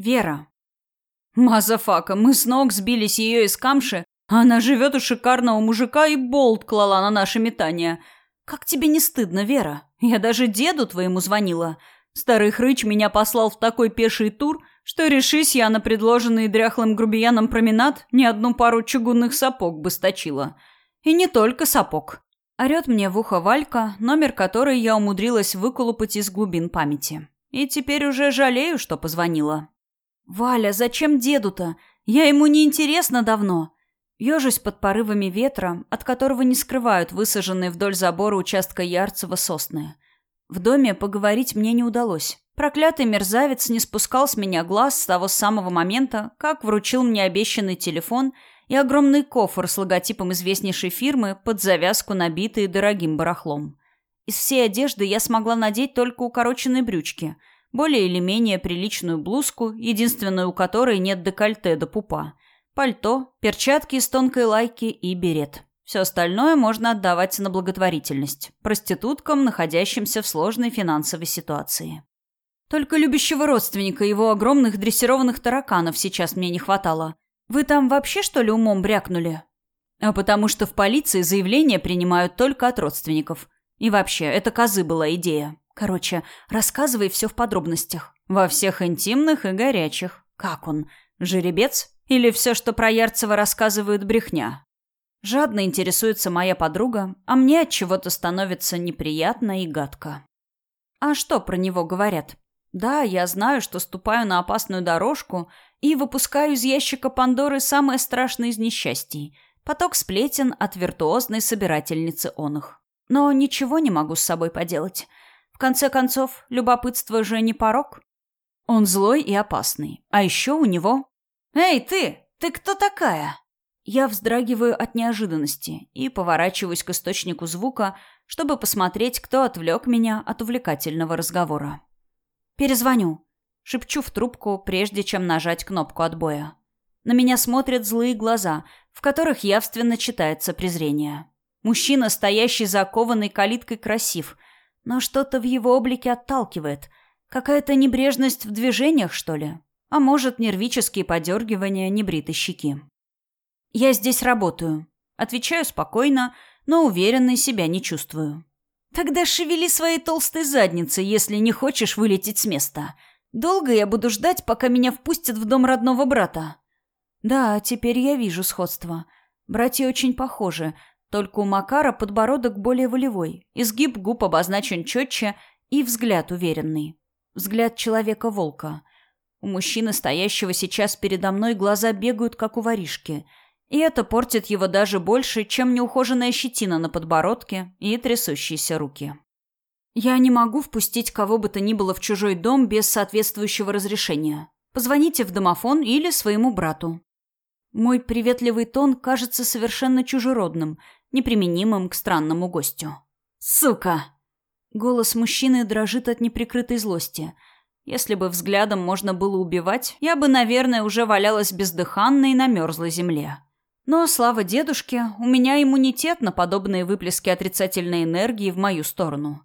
Вера. Motherfucker, мы с ног сбились ее искамши, она живет у шикарного мужика и болт клала на наши метания. Как тебе не стыдно, Вера? Я даже деду твоему звонила. Старый хрыч меня послал в такой пеший тур, что решись я на предложенный дряхлым грубияном променад, ни одну пару чугунных сапог бы сточила. И не только сапог. Орет мне в ухо Валька, номер которой я умудрилась выколупать из глубин памяти. И теперь уже жалею, что позвонила. «Валя, зачем деду-то? Я ему не интересна давно». Ёжусь под порывами ветра, от которого не скрывают высаженные вдоль забора участка Ярцева сосны. В доме поговорить мне не удалось. Проклятый мерзавец не спускал с меня глаз с того самого момента, как вручил мне обещанный телефон и огромный кофр с логотипом известнейшей фирмы под завязку, набитый дорогим барахлом. Из всей одежды я смогла надеть только укороченные брючки, более или менее приличную блузку, единственную у которой нет декольте до пупа, пальто, перчатки из тонкой лайки и берет. Все остальное можно отдавать на благотворительность, проституткам, находящимся в сложной финансовой ситуации. Только любящего родственника его огромных дрессированных тараканов сейчас мне не хватало. Вы там вообще, что ли, умом брякнули? А потому что в полиции заявления принимают только от родственников. И вообще, это козы была идея. Короче, рассказывай все в подробностях. Во всех интимных и горячих. Как он? Жеребец? Или все, что про Ярцева рассказывают, брехня? Жадно интересуется моя подруга, а мне от чего-то становится неприятно и гадко. А что про него говорят? Да, я знаю, что ступаю на опасную дорожку и выпускаю из ящика Пандоры самое страшное из несчастий – поток сплетен от виртуозной собирательницы он их. Но ничего не могу с собой поделать. Конце концов, любопытство же не порог. Он злой и опасный. А еще у него... «Эй, ты! Ты кто такая?» Я вздрагиваю от неожиданности и поворачиваюсь к источнику звука, чтобы посмотреть, кто отвлек меня от увлекательного разговора. «Перезвоню», — шепчу в трубку, прежде чем нажать кнопку отбоя. На меня смотрят злые глаза, в которых явственно читается презрение. Мужчина, стоящий за окованной калиткой, красив, но что-то в его облике отталкивает. Какая-то небрежность в движениях, что ли? А может, нервические подергивания небритой щеки. «Я здесь работаю». Отвечаю спокойно, но уверенной себя не чувствую. Тогда шевели своей толстой задницей, если не хочешь вылететь с места. Долго я буду ждать, пока меня впустят в дом родного брата. Да, теперь я вижу сходство. Братья очень похожи, только у Макара подбородок более волевой, изгиб губ обозначен четче и взгляд уверенный. Взгляд человека-волка. У мужчины, стоящего сейчас передо мной, глаза бегают, как у воришки — и это портит его даже больше, чем неухоженная щетина на подбородке и трясущиеся руки. Я не могу впустить кого бы то ни было в чужой дом без соответствующего разрешения. Позвоните в домофон или своему брату. Мой приветливый тон кажется совершенно чужеродным, неприменимым к странному гостю. «Сука!» Голос мужчины дрожит от неприкрытой злости. Если бы взглядом можно было убивать, я бы, наверное, уже валялась бездыханной на мерзлой земле. Но, слава дедушке, у меня иммунитет на подобные выплески отрицательной энергии в мою сторону.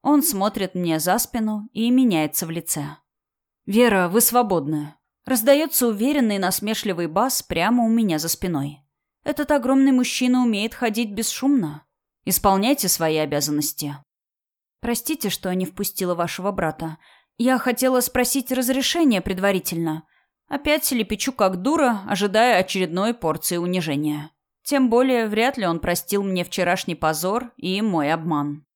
Он смотрит мне за спину и меняется в лице. «Вера, вы свободны». Раздается уверенный насмешливый бас прямо у меня за спиной. Этот огромный мужчина умеет ходить бесшумно. Исполняйте свои обязанности. Простите, что не впустила вашего брата. Я хотела спросить разрешение предварительно. Опять лепечу как дура, ожидая очередной порции унижения. Тем более, вряд ли он простил мне вчерашний позор и мой обман.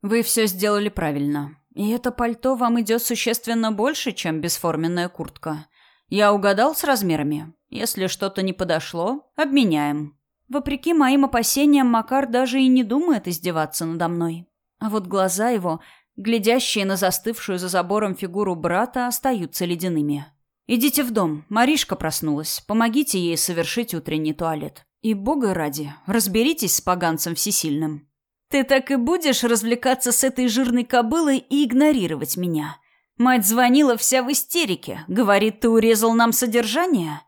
Вы все сделали правильно. И это пальто вам идет существенно больше, чем бесформенная куртка. Я угадал с размерами. Если что-то не подошло, обменяем. Вопреки моим опасениям, Макар даже и не думает издеваться надо мной. А вот глаза его, глядящие на застывшую за забором фигуру брата, остаются ледяными. «Идите в дом. Маришка проснулась. Помогите ей совершить утренний туалет. И, бога ради, разберитесь с поганцем всесильным». «Ты так и будешь развлекаться с этой жирной кобылой и игнорировать меня?» Мать звонила вся в истерике. Говорит, ты урезал нам содержание?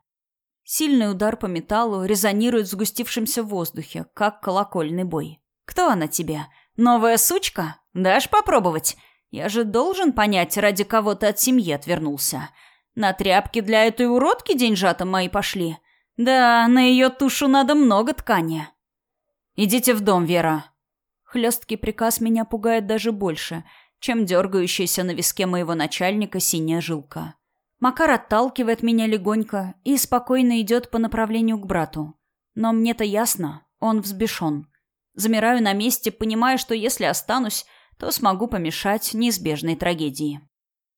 Сильный удар по металлу резонирует в сгустившемся воздухе, как колокольный бой. Кто она тебе? Новая сучка? Дашь попробовать? Я же должен понять, ради кого ты от семьи отвернулся. На тряпки для этой уродки деньжата мои пошли. Да, на ее тушу надо много ткани. Идите в дом, Вера. Хлесткий приказ меня пугает даже больше, чем дергающаяся на виске моего начальника синяя жилка. Макар отталкивает меня легонько и спокойно идет по направлению к брату. Но мне-то ясно, он взбешен. Замираю на месте, понимая, что если останусь, то смогу помешать неизбежной трагедии.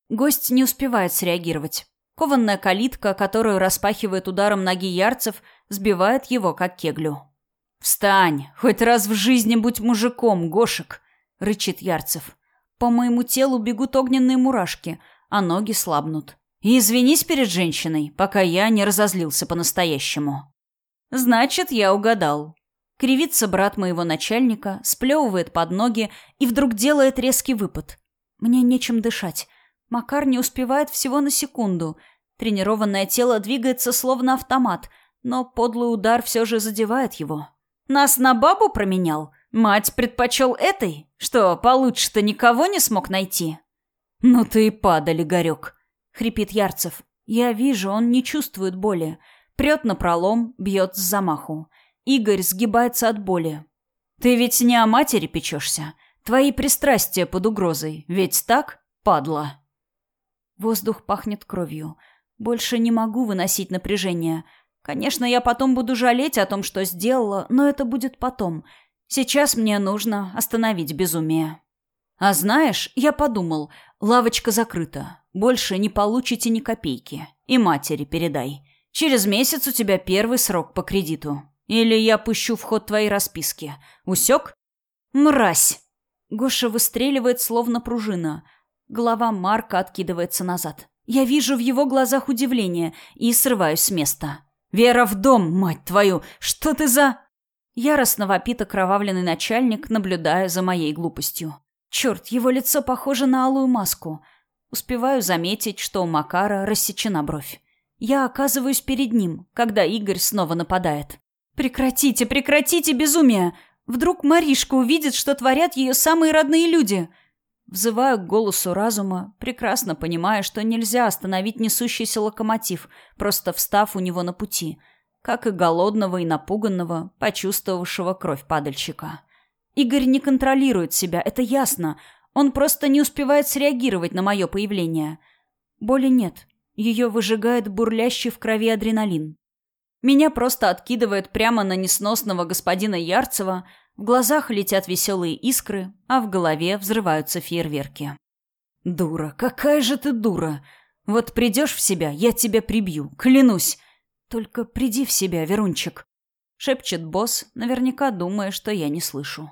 Гость не успевает среагировать. Кованная калитка, которую распахивает ударом ноги ярцев, сбивает его, как кеглю. «Встань! Хоть раз в жизни будь мужиком, Гошек!» — рычит Ярцев. По моему телу бегут огненные мурашки, а ноги слабнут. И извинись перед женщиной, пока я не разозлился по-настоящему. Значит, я угадал. Кривится брат моего начальника, сплевывает под ноги и вдруг делает резкий выпад. Мне нечем дышать. Макар не успевает всего на секунду. Тренированное тело двигается словно автомат, но подлый удар все же задевает его. Нас на бабу променял? Мать предпочел этой? Что, получше-то никого не смог найти? Ну ты и падали, Горек хрипит Ярцев. Я вижу, он не чувствует боли. Прет на пролом, бьет с замаху. Игорь сгибается от боли. Ты ведь не о матери печешься. Твои пристрастия под угрозой. Ведь так, падла? Воздух пахнет кровью. Больше не могу выносить напряжение. Конечно, я потом буду жалеть о том, что сделала, но это будет потом. Сейчас мне нужно остановить безумие. А знаешь, я подумал, лавочка закрыта. Больше не получите ни копейки. И матери передай. Через месяц у тебя первый срок по кредиту. Или я пущу в ход твои расписки. Усек? Мразь! Гоша выстреливает, словно пружина. Голова Марка откидывается назад. Я вижу в его глазах удивление и срываюсь с места. «Вера, в дом, мать твою! Что ты за...» Яростно вопит окровавленный начальник, наблюдая за моей глупостью. Черт, его лицо похоже на алую маску. Успеваю заметить, что у Макара рассечена бровь. Я оказываюсь перед ним, когда Игорь снова нападает. «Прекратите, прекратите безумие! Вдруг Маришка увидит, что творят ее самые родные люди!» Взываю к голосу разума, прекрасно понимая, что нельзя остановить несущийся локомотив, просто встав у него на пути, как и голодного и напуганного, почувствовавшего кровь падальщика. Игорь не контролирует себя, это ясно. Он просто не успевает среагировать на мое появление. Боли нет. Ее выжигает бурлящий в крови адреналин. Меня просто откидывает прямо на несносного господина Ярцева, в глазах летят веселые искры, а в голове взрываются фейерверки. «Дура, какая же ты дура! Вот придешь в себя, я тебя прибью, клянусь! Только приди в себя, Верунчик!» — шепчет босс, наверняка думая, что я не слышу.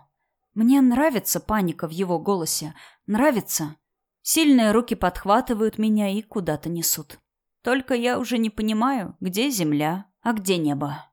Мне нравится паника в его голосе. Нравится. Сильные руки подхватывают меня и куда-то несут. Только я уже не понимаю, где земля, а где небо.